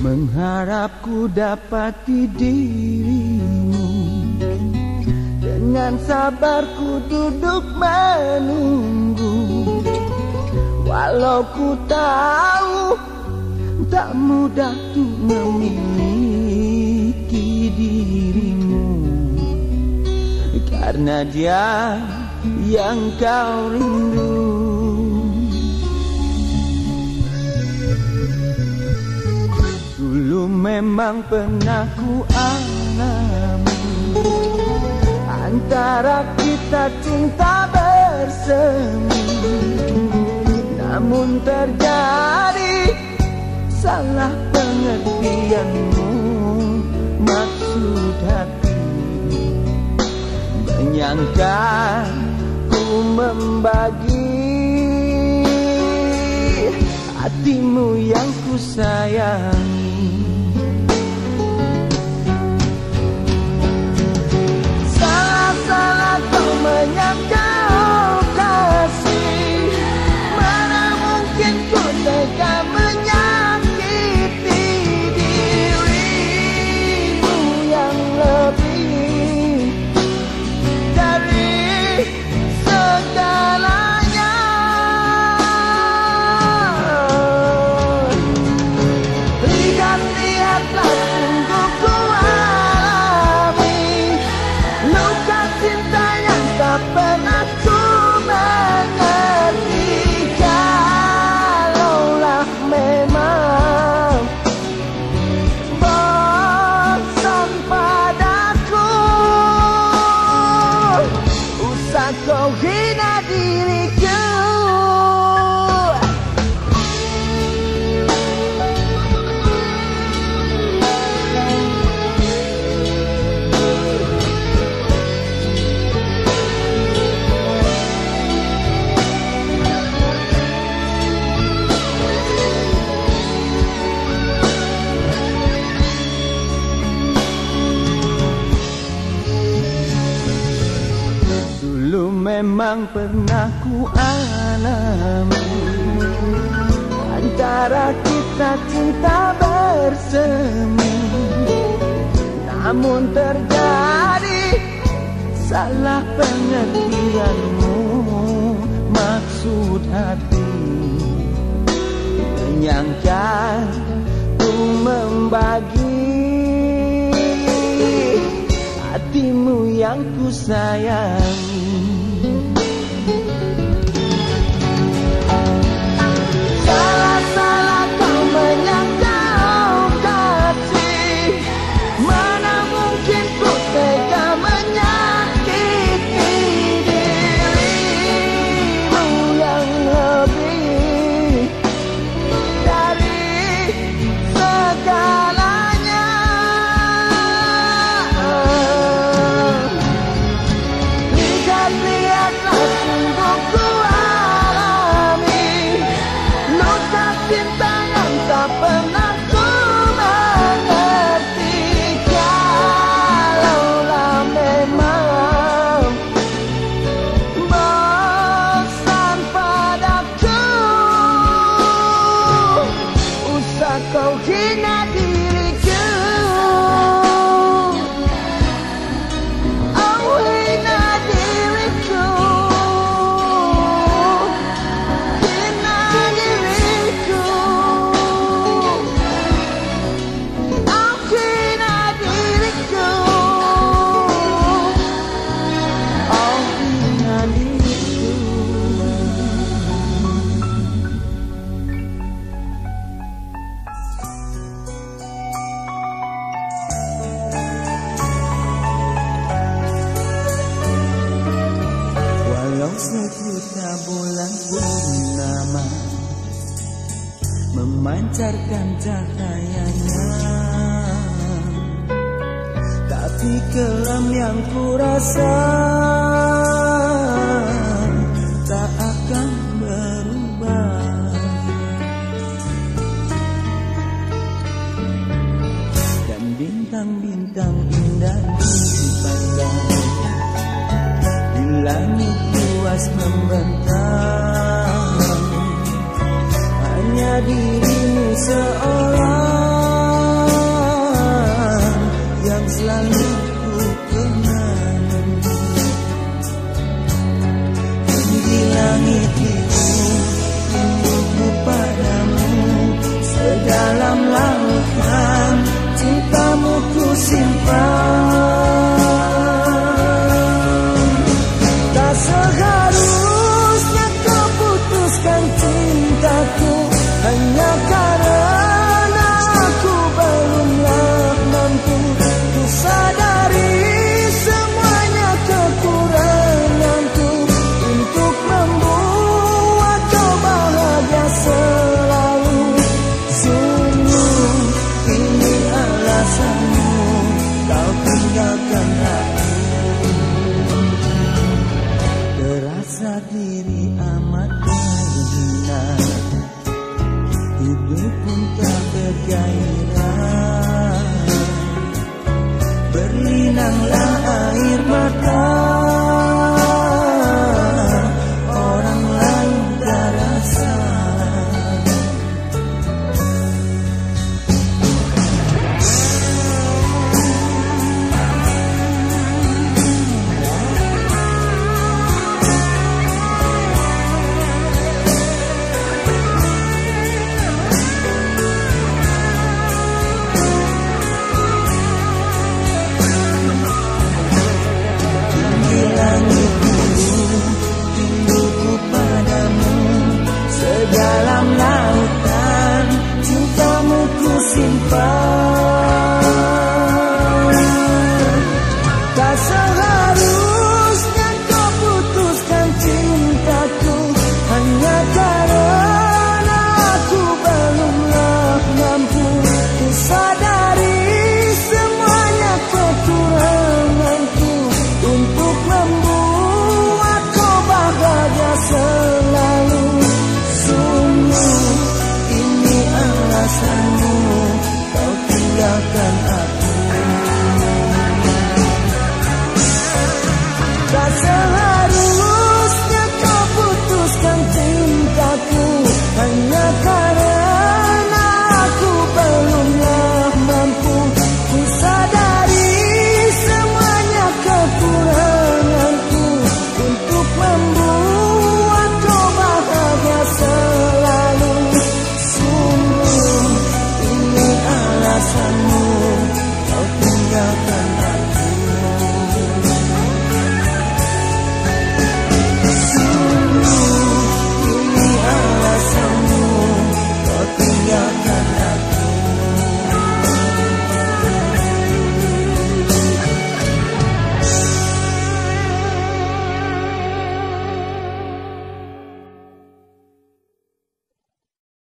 Mengharap ku dapati dirimu Dengan sabar ku duduk menunggu. Walau ku tahu Tak mudah tuh memiliki dirimu. Karena dia yang kau rindu. Memang pernah ku alami Antara kita cinta bersemi Namun terjadi salah pengertianmu. Maksud hati Menyangka ku membagi Hatimu yang ku sayangi mời ngang memang pernah ku alami. Antara kita cinta bersemi Namun terjadi salah pengertianmu. Maksud hati Menyangka ku membagi Hatimu yang ku sayangi Memancarkan cahayanya. Hati kelam yang ku rasa dirimu seorang Berlinanglah air mata